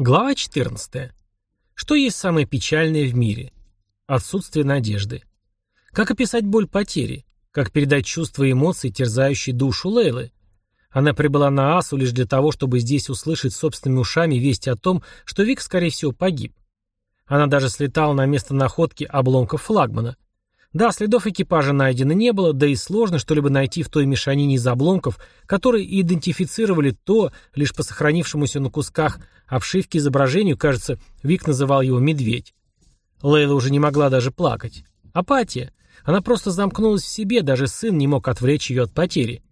Глава 14. Что есть самое печальное в мире? Отсутствие надежды. Как описать боль потери? Как передать чувства и эмоции, терзающие душу Лейлы? Она прибыла на Асу лишь для того, чтобы здесь услышать собственными ушами весть о том, что Вик, скорее всего, погиб. Она даже слетала на место находки обломков флагмана. Да, следов экипажа найдено не было, да и сложно что-либо найти в той мешанине из обломков, которые идентифицировали то, лишь по сохранившемуся на кусках обшивки изображению, кажется, Вик называл его «медведь». Лейла уже не могла даже плакать. Апатия. Она просто замкнулась в себе, даже сын не мог отвлечь ее от потери.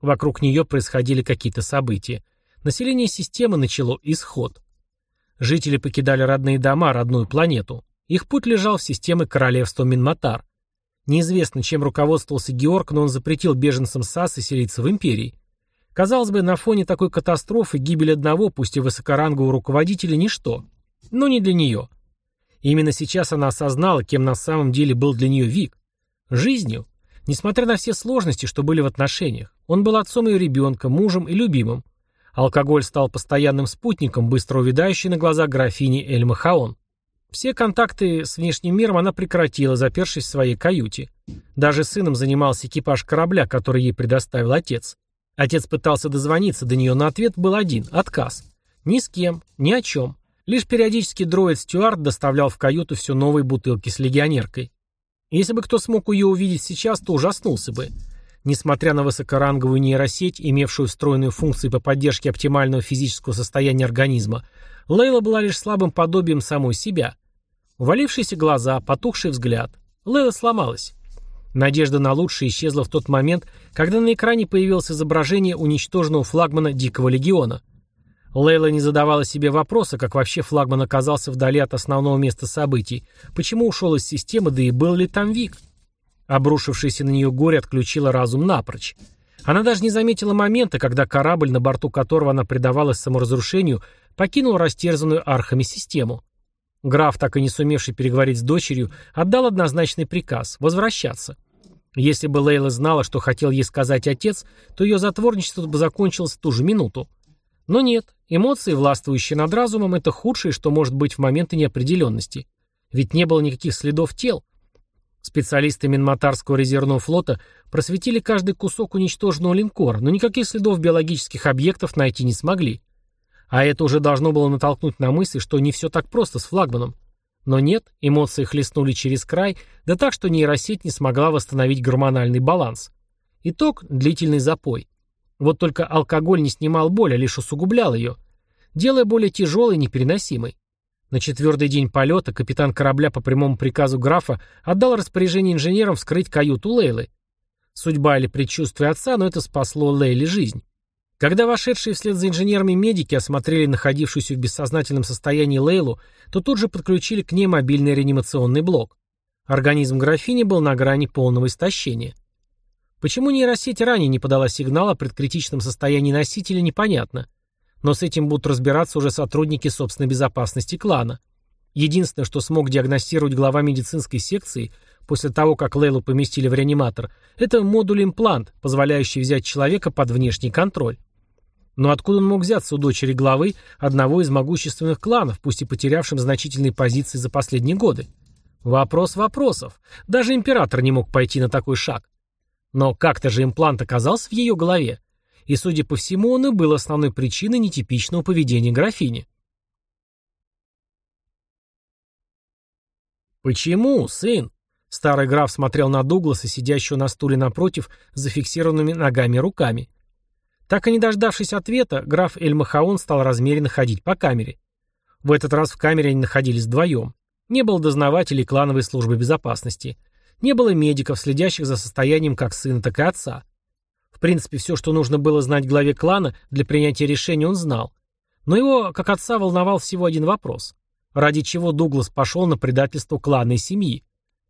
Вокруг нее происходили какие-то события. Население системы начало исход. Жители покидали родные дома, родную планету. Их путь лежал в системы королевства Минматар. Неизвестно, чем руководствовался Георг, но он запретил беженцам САС и селиться в империи. Казалось бы, на фоне такой катастрофы гибель одного, пусть и высокорангового руководителя, ничто. Но не для нее. Именно сейчас она осознала, кем на самом деле был для нее Вик. Жизнью. Несмотря на все сложности, что были в отношениях, он был отцом ее ребенка, мужем и любимым. Алкоголь стал постоянным спутником, быстро увядающей на глаза графини Эль Махаон. Все контакты с внешним миром она прекратила, запершись в своей каюте. Даже сыном занимался экипаж корабля, который ей предоставил отец. Отец пытался дозвониться до нее, но ответ был один – отказ. Ни с кем, ни о чем. Лишь периодически дроид Стюарт доставлял в каюту все новые бутылки с легионеркой. Если бы кто смог ее увидеть сейчас, то ужаснулся бы. Несмотря на высокоранговую нейросеть, имевшую встроенную функции по поддержке оптимального физического состояния организма, Лейла была лишь слабым подобием самой себя. Увалившиеся глаза, потухший взгляд. Лейла сломалась. Надежда на лучшее исчезла в тот момент, когда на экране появилось изображение уничтоженного флагмана Дикого Легиона. Лейла не задавала себе вопроса, как вообще флагман оказался вдали от основного места событий, почему ушел из системы, да и был ли там Вик. Обрушившееся на нее горе отключило разум напрочь. Она даже не заметила момента, когда корабль, на борту которого она предавалась саморазрушению, покинул растерзанную архами систему. Граф, так и не сумевший переговорить с дочерью, отдал однозначный приказ – возвращаться. Если бы Лейла знала, что хотел ей сказать отец, то ее затворничество бы закончилось в ту же минуту. Но нет, эмоции, властвующие над разумом, это худшее, что может быть в моменты неопределенности. Ведь не было никаких следов тел. Специалисты Минматарского резервного флота просветили каждый кусок уничтоженного линкора, но никаких следов биологических объектов найти не смогли. А это уже должно было натолкнуть на мысль, что не все так просто с флагманом. Но нет, эмоции хлестнули через край, да так, что нейросеть не смогла восстановить гормональный баланс. Итог – длительный запой. Вот только алкоголь не снимал боль, а лишь усугублял ее, делая более тяжелой и непереносимой. На четвертый день полета капитан корабля по прямому приказу графа отдал распоряжение инженерам вскрыть каюту Лейлы. Судьба или предчувствие отца, но это спасло Лейле жизнь. Когда вошедшие вслед за инженерами медики осмотрели находившуюся в бессознательном состоянии Лейлу, то тут же подключили к ней мобильный реанимационный блок. Организм графини был на грани полного истощения. Почему нейросеть ранее не подала сигнал о предкритичном состоянии носителя, непонятно. Но с этим будут разбираться уже сотрудники собственной безопасности клана. Единственное, что смог диагностировать глава медицинской секции после того, как Лейлу поместили в реаниматор, это модуль-имплант, позволяющий взять человека под внешний контроль. Но откуда он мог взяться у дочери главы одного из могущественных кланов, пусть и потерявшим значительные позиции за последние годы? Вопрос вопросов. Даже император не мог пойти на такой шаг. Но как-то же имплант оказался в ее голове. И, судя по всему, он и был основной причиной нетипичного поведения графини. «Почему, сын?» Старый граф смотрел на Дугласа, сидящего на стуле напротив, с зафиксированными ногами руками. Так и не дождавшись ответа, граф Эль-Махаон стал размеренно ходить по камере. В этот раз в камере они находились вдвоем. Не было дознавателей клановой службы безопасности. Не было медиков, следящих за состоянием как сына, так и отца. В принципе, все, что нужно было знать главе клана, для принятия решения он знал. Но его, как отца, волновал всего один вопрос. Ради чего Дуглас пошел на предательство клана и семьи?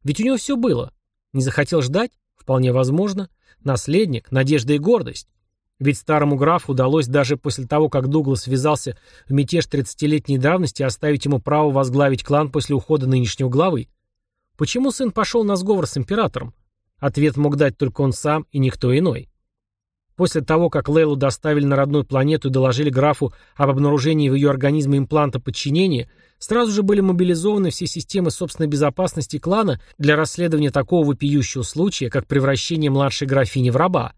Ведь у него все было. Не захотел ждать? Вполне возможно. Наследник, надежда и гордость. Ведь старому графу удалось даже после того, как Дуглас связался в мятеж 30-летней давности, оставить ему право возглавить клан после ухода нынешнего главы. Почему сын пошел на сговор с императором? Ответ мог дать только он сам и никто иной. После того, как Лейлу доставили на родную планету и доложили графу об обнаружении в ее организме импланта подчинения, сразу же были мобилизованы все системы собственной безопасности клана для расследования такого вопиющего случая, как превращение младшей графини в раба.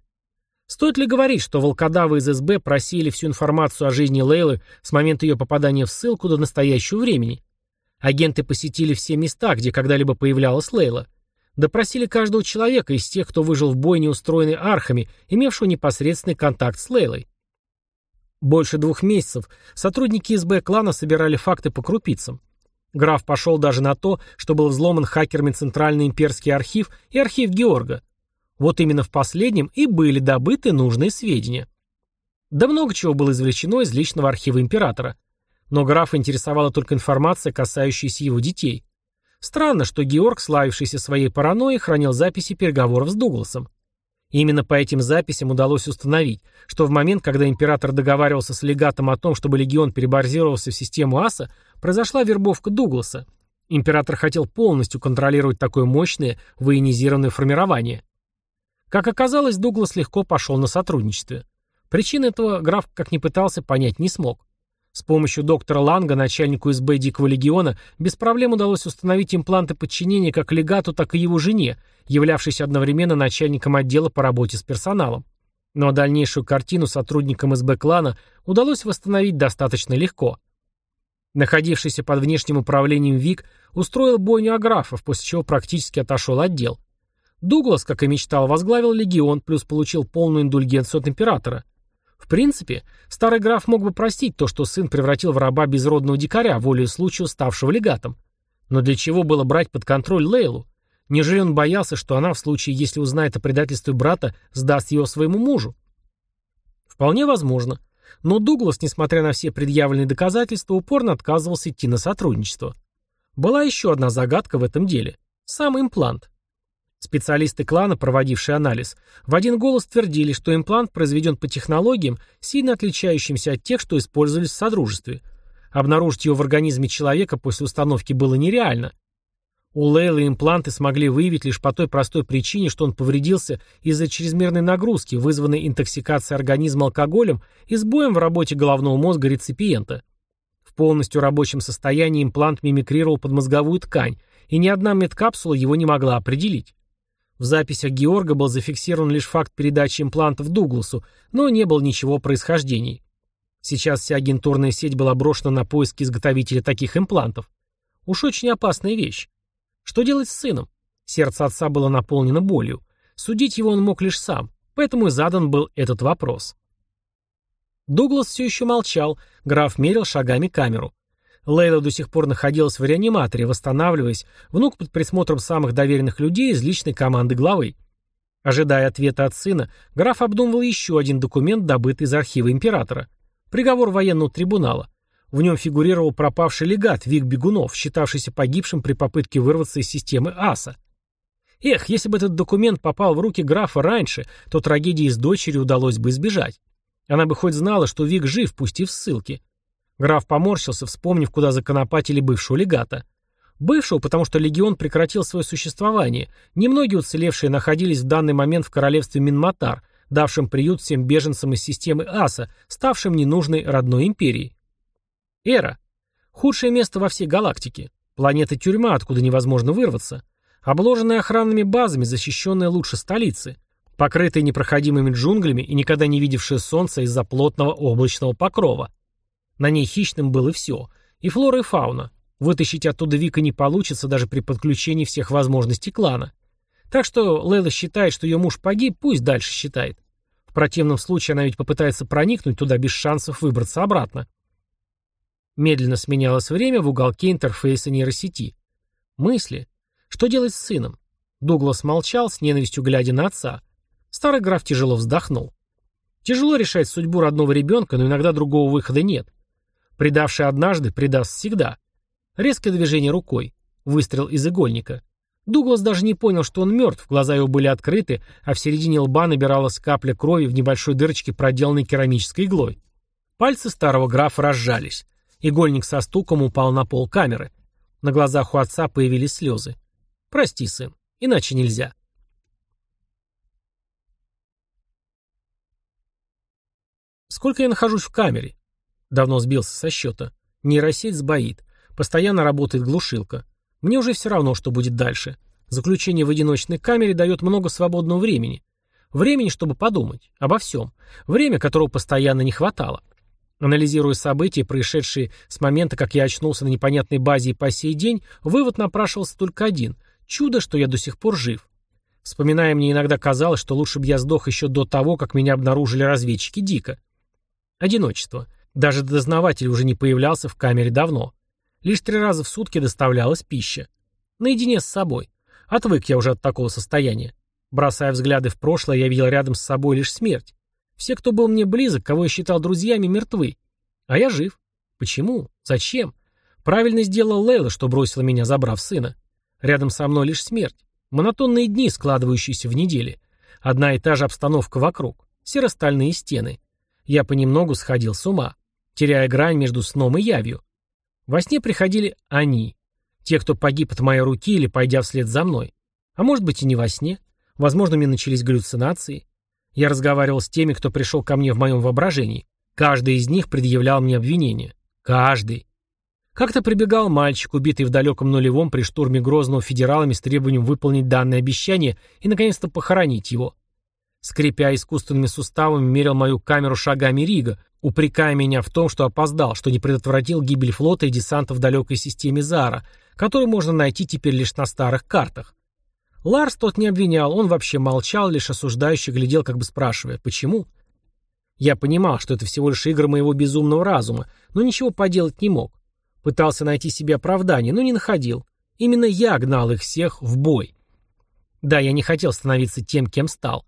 Стоит ли говорить, что волкодавы из СБ просили всю информацию о жизни Лейлы с момента ее попадания в ссылку до настоящего времени? Агенты посетили все места, где когда-либо появлялась Лейла. Допросили каждого человека из тех, кто выжил в бойне, устроенной архами, имевшего непосредственный контакт с Лейлой. Больше двух месяцев сотрудники СБ клана собирали факты по крупицам. Граф пошел даже на то, что был взломан хакерами Центральный имперский архив и архив Георга. Вот именно в последнем и были добыты нужные сведения. Да много чего было извлечено из личного архива императора. Но графа интересовала только информация, касающаяся его детей. Странно, что Георг, славившийся своей паранойей, хранил записи переговоров с Дугласом. Именно по этим записям удалось установить, что в момент, когда император договаривался с легатом о том, чтобы легион перебазировался в систему аса, произошла вербовка Дугласа. Император хотел полностью контролировать такое мощное военизированное формирование. Как оказалось, Дуглас легко пошел на сотрудничество. Причины этого граф, как ни пытался, понять не смог. С помощью доктора Ланга, начальнику СБ Дикого легиона, без проблем удалось установить импланты подчинения как легату, так и его жене, являвшейся одновременно начальником отдела по работе с персоналом. Но дальнейшую картину сотрудникам СБ клана удалось восстановить достаточно легко. Находившийся под внешним управлением ВИК устроил бойню аграфов, после чего практически отошел отдел. Дуглас, как и мечтал, возглавил легион, плюс получил полную индульгенцию от императора – в принципе, старый граф мог бы простить то, что сын превратил в раба безродного дикаря, волею случая ставшего легатом. Но для чего было брать под контроль Лейлу? Неужели он боялся, что она, в случае, если узнает о предательстве брата, сдаст его своему мужу? Вполне возможно. Но Дуглас, несмотря на все предъявленные доказательства, упорно отказывался идти на сотрудничество. Была еще одна загадка в этом деле. Сам имплант. Специалисты клана, проводившие анализ, в один голос твердили, что имплант произведен по технологиям, сильно отличающимся от тех, что использовались в Содружестве. Обнаружить его в организме человека после установки было нереально. У Лейлы импланты смогли выявить лишь по той простой причине, что он повредился из-за чрезмерной нагрузки, вызванной интоксикацией организма алкоголем и сбоем в работе головного мозга реципиента. В полностью рабочем состоянии имплант мимикрировал под мозговую ткань, и ни одна медкапсула его не могла определить. В записях Георга был зафиксирован лишь факт передачи имплантов Дугласу, но не было ничего о происхождении. Сейчас вся агентурная сеть была брошена на поиски изготовителя таких имплантов. Уж очень опасная вещь. Что делать с сыном? Сердце отца было наполнено болью. Судить его он мог лишь сам, поэтому и задан был этот вопрос. Дуглас все еще молчал, граф мерил шагами камеру. Лейла до сих пор находилась в реаниматоре, восстанавливаясь, внук под присмотром самых доверенных людей из личной команды главы. Ожидая ответа от сына, граф обдумывал еще один документ, добытый из архива императора. Приговор военного трибунала. В нем фигурировал пропавший легат Вик Бегунов, считавшийся погибшим при попытке вырваться из системы АСА. Эх, если бы этот документ попал в руки графа раньше, то трагедии с дочерью удалось бы избежать. Она бы хоть знала, что Вик жив, пусть и в ссылке. Граф поморщился, вспомнив, куда законопатили бывшего легата. Бывшего, потому что легион прекратил свое существование. Немногие уцелевшие находились в данный момент в королевстве Минматар, давшем приют всем беженцам из системы Аса, ставшим ненужной родной империей. Эра. Худшее место во всей галактике. Планета-тюрьма, откуда невозможно вырваться. Обложенная охранными базами, защищенная лучше столицы. Покрытая непроходимыми джунглями и никогда не видевшая солнца из-за плотного облачного покрова. На ней хищным было все. И флора, и фауна. Вытащить оттуда Вика не получится даже при подключении всех возможностей клана. Так что Лейла считает, что ее муж погиб, пусть дальше считает. В противном случае она ведь попытается проникнуть туда без шансов выбраться обратно. Медленно сменялось время в уголке интерфейса нейросети. Мысли. Что делать с сыном? Дуглас молчал, с ненавистью глядя на отца. Старый граф тяжело вздохнул. Тяжело решать судьбу родного ребенка, но иногда другого выхода нет. Предавший однажды, предаст всегда. Резкое движение рукой. Выстрел из игольника. Дуглас даже не понял, что он мертв, глаза его были открыты, а в середине лба набиралась капля крови в небольшой дырочке, проделанной керамической иглой. Пальцы старого графа разжались. Игольник со стуком упал на пол камеры. На глазах у отца появились слезы. «Прости, сын, иначе нельзя». Сколько я нахожусь в камере? Давно сбился со счета. Нейросеть сбоит. Постоянно работает глушилка. Мне уже все равно, что будет дальше. Заключение в одиночной камере дает много свободного времени. Времени, чтобы подумать. Обо всем. Время, которого постоянно не хватало. Анализируя события, происшедшие с момента, как я очнулся на непонятной базе и по сей день, вывод напрашивался только один. Чудо, что я до сих пор жив. Вспоминая, мне иногда казалось, что лучше бы я сдох еще до того, как меня обнаружили разведчики Дика. Одиночество. Даже дознаватель уже не появлялся в камере давно. Лишь три раза в сутки доставлялась пища. Наедине с собой. Отвык я уже от такого состояния. Бросая взгляды в прошлое, я видел рядом с собой лишь смерть. Все, кто был мне близок, кого я считал друзьями, мертвы. А я жив. Почему? Зачем? Правильно сделал Лейла, что бросила меня, забрав сына. Рядом со мной лишь смерть. Монотонные дни, складывающиеся в недели. Одна и та же обстановка вокруг. Серостальные стены. Я понемногу сходил с ума, теряя грань между сном и явью. Во сне приходили они. Те, кто погиб от моей руки или пойдя вслед за мной. А может быть и не во сне. Возможно, мне начались галлюцинации. Я разговаривал с теми, кто пришел ко мне в моем воображении. Каждый из них предъявлял мне обвинение. Каждый. Как-то прибегал мальчик, убитый в далеком нулевом при штурме Грозного федералами с требованием выполнить данное обещание и, наконец-то, похоронить его. Скрипя искусственными суставами, мерил мою камеру шагами Рига, упрекая меня в том, что опоздал, что не предотвратил гибель флота и десанта в далекой системе Зара, которую можно найти теперь лишь на старых картах. Ларс тот не обвинял, он вообще молчал, лишь осуждающе глядел, как бы спрашивая, почему? Я понимал, что это всего лишь игры моего безумного разума, но ничего поделать не мог. Пытался найти себе оправдание, но не находил. Именно я гнал их всех в бой. Да, я не хотел становиться тем, кем стал.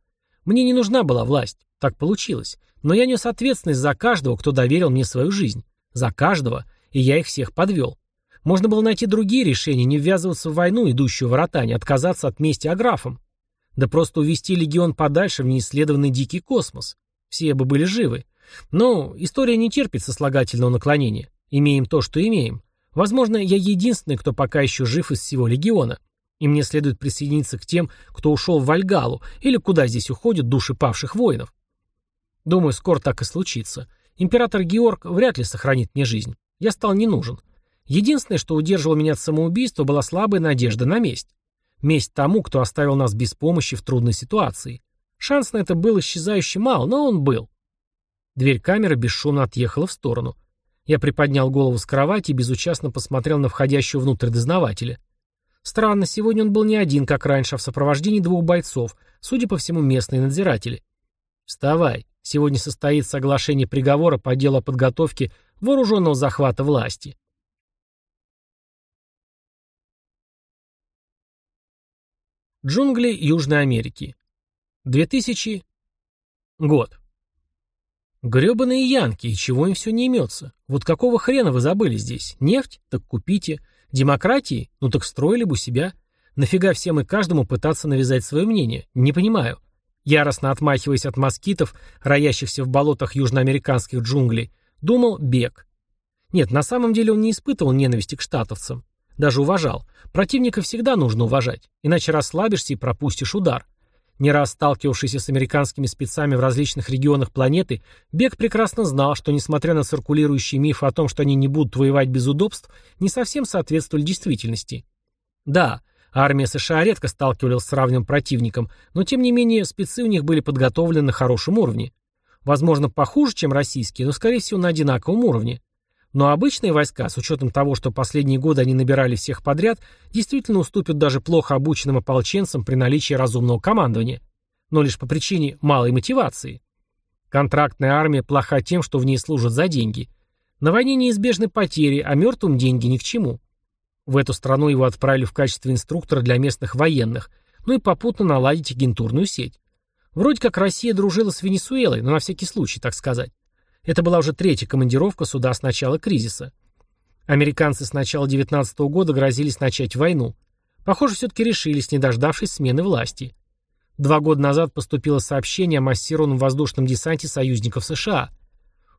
Мне не нужна была власть, так получилось. Но я нес ответственность за каждого, кто доверил мне свою жизнь. За каждого, и я их всех подвел. Можно было найти другие решения, не ввязываться в войну, идущую в Ротане, отказаться от мести аграфам. Да просто увести легион подальше в неисследованный дикий космос. Все бы были живы. Но история не терпит сослагательного наклонения. Имеем то, что имеем. Возможно, я единственный, кто пока еще жив из всего легиона. И мне следует присоединиться к тем, кто ушел в Вальгалу, или куда здесь уходят души павших воинов. Думаю, скоро так и случится. Император Георг вряд ли сохранит мне жизнь. Я стал не нужен. Единственное, что удерживало меня от самоубийства, была слабая надежда на месть. Месть тому, кто оставил нас без помощи в трудной ситуации. Шанс на это был исчезающе мал, но он был. Дверь камеры бесшумно отъехала в сторону. Я приподнял голову с кровати и безучастно посмотрел на входящего внутрь дознавателя. Странно, сегодня он был не один, как раньше, а в сопровождении двух бойцов, судя по всему, местные надзиратели. «Вставай. Сегодня состоится соглашение приговора по делу о подготовке вооруженного захвата власти». Джунгли Южной Америки. 2000 год. Гребаные янки, и чего им все не имется? Вот какого хрена вы забыли здесь? Нефть? Так купите. Демократии? Ну так строили бы себя. Нафига всем и каждому пытаться навязать свое мнение? Не понимаю. Яростно отмахиваясь от москитов, роящихся в болотах южноамериканских джунглей, думал бег. Нет, на самом деле он не испытывал ненависти к штатовцам. Даже уважал. Противника всегда нужно уважать, иначе расслабишься и пропустишь удар. Не раз сталкивавшийся с американскими спецами в различных регионах планеты, Бек прекрасно знал, что, несмотря на циркулирующий миф о том, что они не будут воевать без удобств, не совсем соответствовали действительности. Да, армия США редко сталкивалась с равным противником, но тем не менее спецы у них были подготовлены на хорошем уровне. Возможно, похуже, чем российские, но, скорее всего, на одинаковом уровне. Но обычные войска, с учетом того, что последние годы они набирали всех подряд, действительно уступят даже плохо обученным ополченцам при наличии разумного командования. Но лишь по причине малой мотивации. Контрактная армия плоха тем, что в ней служат за деньги. На войне неизбежны потери, а мертвым деньги ни к чему. В эту страну его отправили в качестве инструктора для местных военных, ну и попутно наладить агентурную сеть. Вроде как Россия дружила с Венесуэлой, но на всякий случай, так сказать. Это была уже третья командировка суда с начала кризиса. Американцы с начала 19 -го года грозились начать войну. Похоже, все-таки решились, не дождавшись смены власти. Два года назад поступило сообщение о массированном воздушном десанте союзников США.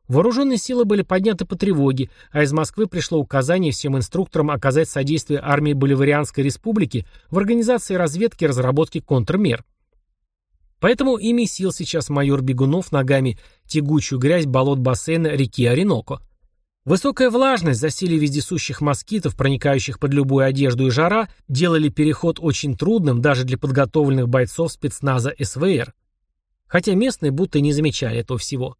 Вооруженные силы были подняты по тревоге, а из Москвы пришло указание всем инструкторам оказать содействие армии Боливарианской республики в организации разведки и разработке контрмер. Поэтому и месил сейчас майор Бегунов ногами тягучую грязь болот бассейна реки Ореноко. Высокая влажность, засилие вездесущих москитов, проникающих под любую одежду и жара, делали переход очень трудным даже для подготовленных бойцов спецназа СВР. Хотя местные будто не замечали этого всего.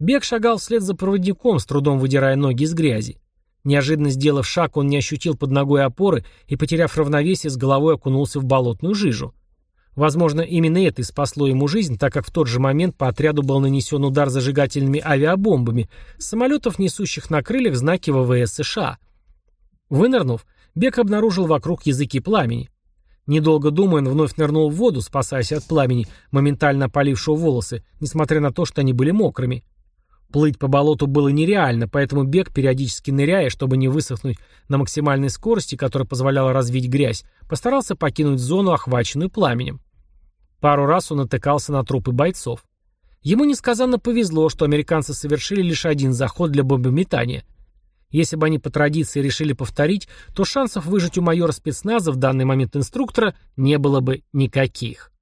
Бег шагал вслед за проводником, с трудом выдирая ноги из грязи. Неожиданно сделав шаг, он не ощутил под ногой опоры и, потеряв равновесие, с головой окунулся в болотную жижу. Возможно, именно это и спасло ему жизнь, так как в тот же момент по отряду был нанесен удар зажигательными авиабомбами самолетов, несущих на крыльях знаки ВВС США. Вынырнув, Бек обнаружил вокруг языки пламени. Недолго думая, он вновь нырнул в воду, спасаясь от пламени, моментально опалившего волосы, несмотря на то, что они были мокрыми. Плыть по болоту было нереально, поэтому бег, периодически ныряя, чтобы не высохнуть на максимальной скорости, которая позволяла развить грязь, постарался покинуть зону, охваченную пламенем. Пару раз он натыкался на трупы бойцов. Ему несказанно повезло, что американцы совершили лишь один заход для бомбометания. Если бы они по традиции решили повторить, то шансов выжить у майора спецназа в данный момент инструктора не было бы никаких.